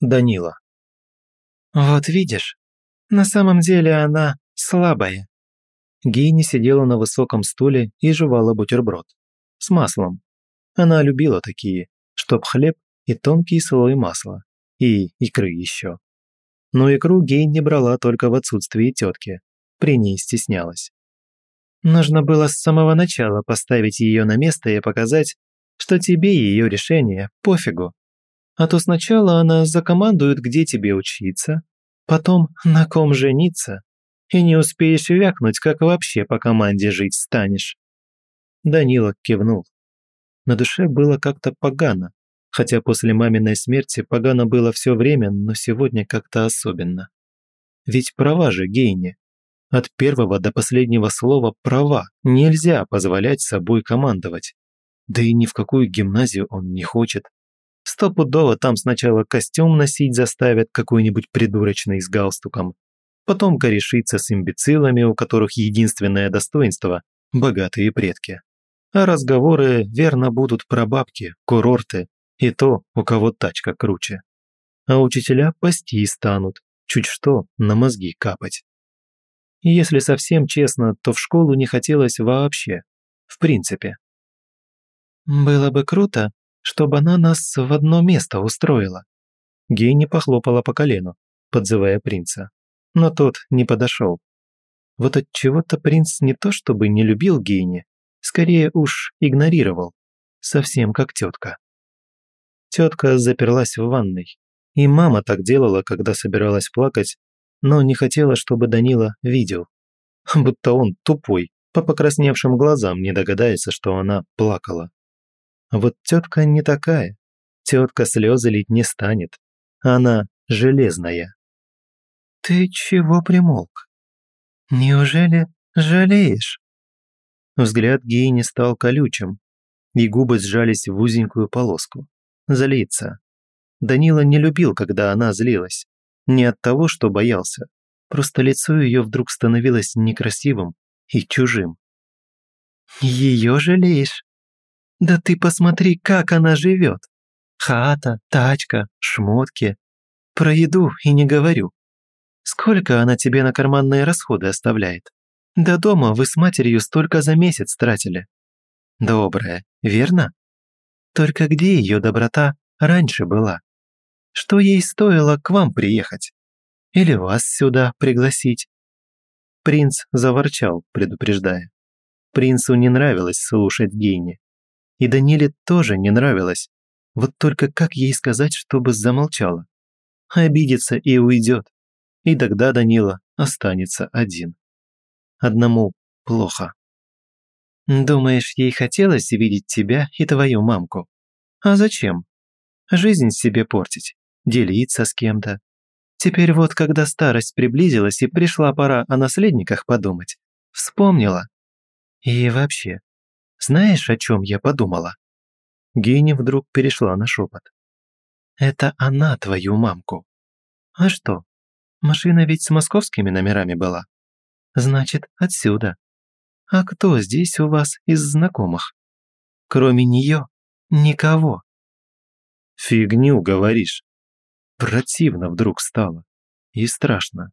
Данила. «Вот видишь, на самом деле она слабая». Гейни сидела на высоком стуле и жевала бутерброд. С маслом. Она любила такие, чтоб хлеб и тонкий слой масла. И икры еще. Но икру Гейни брала только в отсутствии тетки. При ней стеснялась. Нужно было с самого начала поставить ее на место и показать, что тебе ее решение пофигу. А то сначала она закомандует, где тебе учиться, потом на ком жениться, и не успеешь вякнуть, как вообще по команде жить станешь». Данила кивнул. На душе было как-то погано, хотя после маминой смерти погано было все время, но сегодня как-то особенно. Ведь права же гейни. От первого до последнего слова «права» нельзя позволять собой командовать. Да и ни в какую гимназию он не хочет. Стопудово там сначала костюм носить заставят какой-нибудь придурочный с галстуком. Потом корешиться с имбецилами, у которых единственное достоинство – богатые предки. А разговоры верно будут про бабки, курорты и то, у кого тачка круче. А учителя пасти станут, чуть что, на мозги капать. Если совсем честно, то в школу не хотелось вообще. В принципе. «Было бы круто, чтобы она нас в одно место устроила». Гейни похлопала по колену, подзывая принца. Но тот не подошел. Вот от чего то принц не то чтобы не любил Гейни, скорее уж игнорировал, совсем как тетка. Тетка заперлась в ванной, и мама так делала, когда собиралась плакать, но не хотела, чтобы Данила видел. Будто он тупой, по покрасневшим глазам не догадается, что она плакала. А вот тетка не такая. Тетка слезы лить не станет. Она железная. «Ты чего примолк? Неужели жалеешь?» Взгляд Геи не стал колючим, и губы сжались в узенькую полоску. Злиться. Данила не любил, когда она злилась. Не от того, что боялся. Просто лицо ее вдруг становилось некрасивым и чужим. «Ее жалеешь?» Да ты посмотри, как она живет. Хата, тачка, шмотки. Про еду и не говорю. Сколько она тебе на карманные расходы оставляет? До дома вы с матерью столько за месяц тратили. Добрая, верно? Только где ее доброта раньше была? Что ей стоило к вам приехать? Или вас сюда пригласить? Принц заворчал, предупреждая. Принцу не нравилось слушать Гейни. И Даниле тоже не нравилось. Вот только как ей сказать, чтобы замолчала? Обидится и уйдет. И тогда Данила останется один. Одному плохо. Думаешь, ей хотелось видеть тебя и твою мамку? А зачем? Жизнь себе портить, делиться с кем-то. Теперь вот, когда старость приблизилась и пришла пора о наследниках подумать, вспомнила. И вообще, знаешь, о чем я подумала?» Гейни вдруг перешла на шепот. «Это она твою мамку». «А что? Машина ведь с московскими номерами была. Значит, отсюда. А кто здесь у вас из знакомых? Кроме нее, никого». «Фигню говоришь». Противно вдруг стало. И страшно.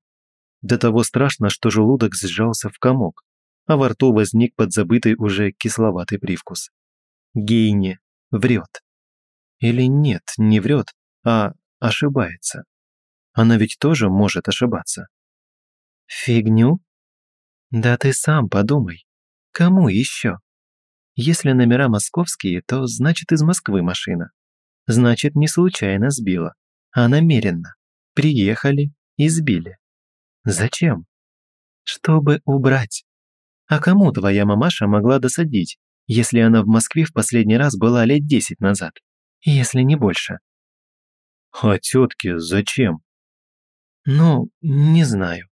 До того страшно, что желудок сжался в комок а во рту возник подзабытый уже кисловатый привкус. Гейне врет. Или нет, не врет, а ошибается. Она ведь тоже может ошибаться. Фигню? Да ты сам подумай. Кому еще? Если номера московские, то значит из Москвы машина. Значит, не случайно сбила, а намеренно. Приехали и сбили. Зачем? Чтобы убрать. А кому твоя мамаша могла досадить, если она в Москве в последний раз была лет десять назад, если не больше?» «А тетке зачем?» «Ну, не знаю.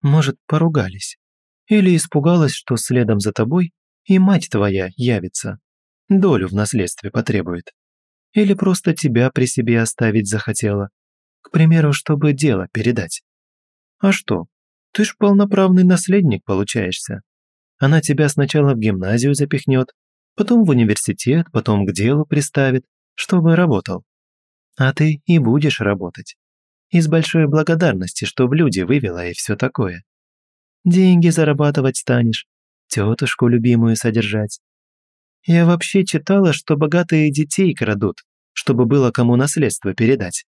Может, поругались. Или испугалась, что следом за тобой и мать твоя явится. Долю в наследстве потребует. Или просто тебя при себе оставить захотела. К примеру, чтобы дело передать. А что, ты ж полноправный наследник получаешься. Она тебя сначала в гимназию запихнет, потом в университет, потом к делу приставит, чтобы работал. А ты и будешь работать. Из большой благодарности, что в люди вывела и все такое. Деньги зарабатывать станешь, тетушку любимую содержать. Я вообще читала, что богатые детей крадут, чтобы было кому наследство передать.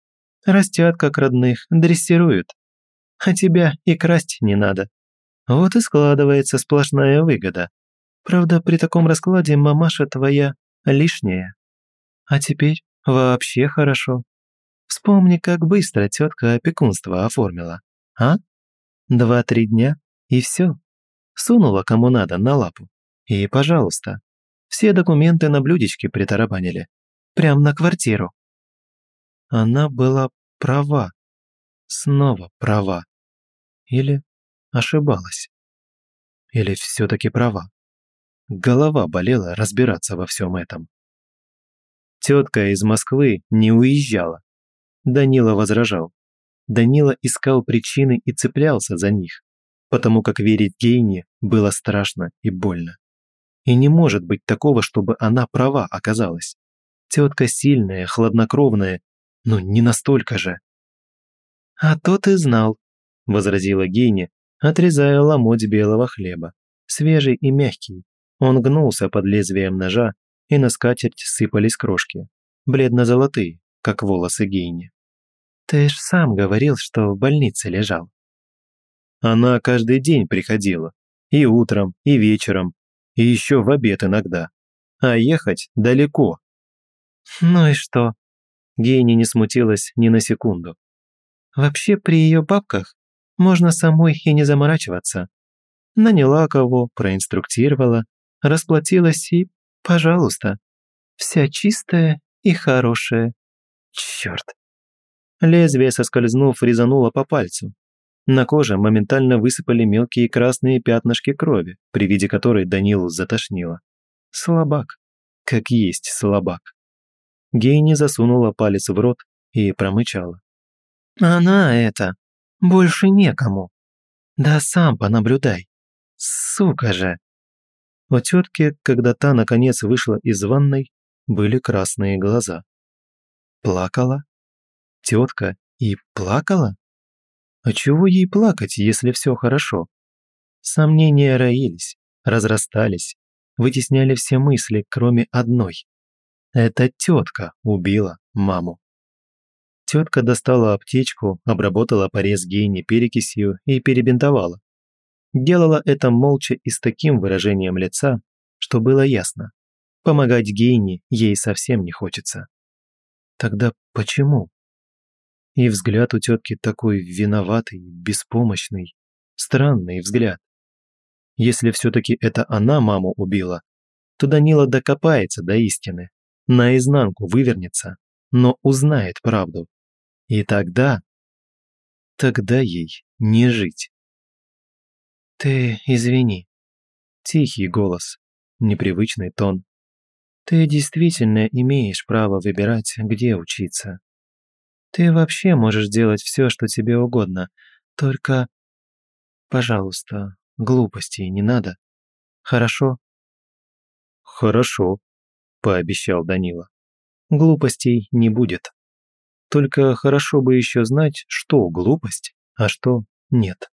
Растят как родных, дрессируют. А тебя и красть не надо. Вот и складывается сплошная выгода. Правда, при таком раскладе мамаша твоя лишняя. А теперь вообще хорошо. Вспомни, как быстро тетка опекунство оформила. А? Два-три дня и все. Сунула кому надо на лапу. И, пожалуйста, все документы на блюдечке притарабанили. Прям на квартиру. Она была права. Снова права. Или ошибалась. Или все-таки права? Голова болела разбираться во всем этом. Тетка из Москвы не уезжала. Данила возражал. Данила искал причины и цеплялся за них, потому как верить Гейне было страшно и больно. И не может быть такого, чтобы она права оказалась. Тетка сильная, хладнокровная, но не настолько же. «А то ты знал», – возразила Гейне, отрезая ломоть белого хлеба, свежий и мягкий. Он гнулся под лезвием ножа, и на скатерть сыпались крошки, бледно-золотые, как волосы Гейни. «Ты ж сам говорил, что в больнице лежал». Она каждый день приходила, и утром, и вечером, и еще в обед иногда. А ехать далеко. «Ну и что?» Гейни не смутилась ни на секунду. «Вообще при ее бабках можно самой и не заморачиваться. Наняла кого, проинструктировала, расплатилась и, пожалуйста, вся чистая и хорошая. Черт. Лезвие, соскользнув, резануло по пальцу. На коже моментально высыпали мелкие красные пятнышки крови, при виде которой Данилу затошнило. Слабак. Как есть слабак. Гейни засунула палец в рот и промычала. «Она это!» Больше некому. Да сам понаблюдай. Сука же. У тетки, когда та наконец вышла из ванной, были красные глаза. Плакала? Тетка и плакала? А чего ей плакать, если все хорошо? Сомнения роились, разрастались, вытесняли все мысли, кроме одной. Эта тетка убила маму. Тетка достала аптечку, обработала порез гейни перекисью и перебинтовала. Делала это молча и с таким выражением лица, что было ясно. Помогать гейни ей совсем не хочется. Тогда почему? И взгляд у тетки такой виноватый, беспомощный. Странный взгляд. Если все-таки это она маму убила, то Данила докопается до истины, наизнанку вывернется, но узнает правду. И тогда... Тогда ей не жить. «Ты извини». Тихий голос, непривычный тон. «Ты действительно имеешь право выбирать, где учиться. Ты вообще можешь делать все, что тебе угодно, только... Пожалуйста, глупостей не надо. Хорошо?» «Хорошо», – пообещал Данила. «Глупостей не будет». Только хорошо бы еще знать, что глупость, а что нет.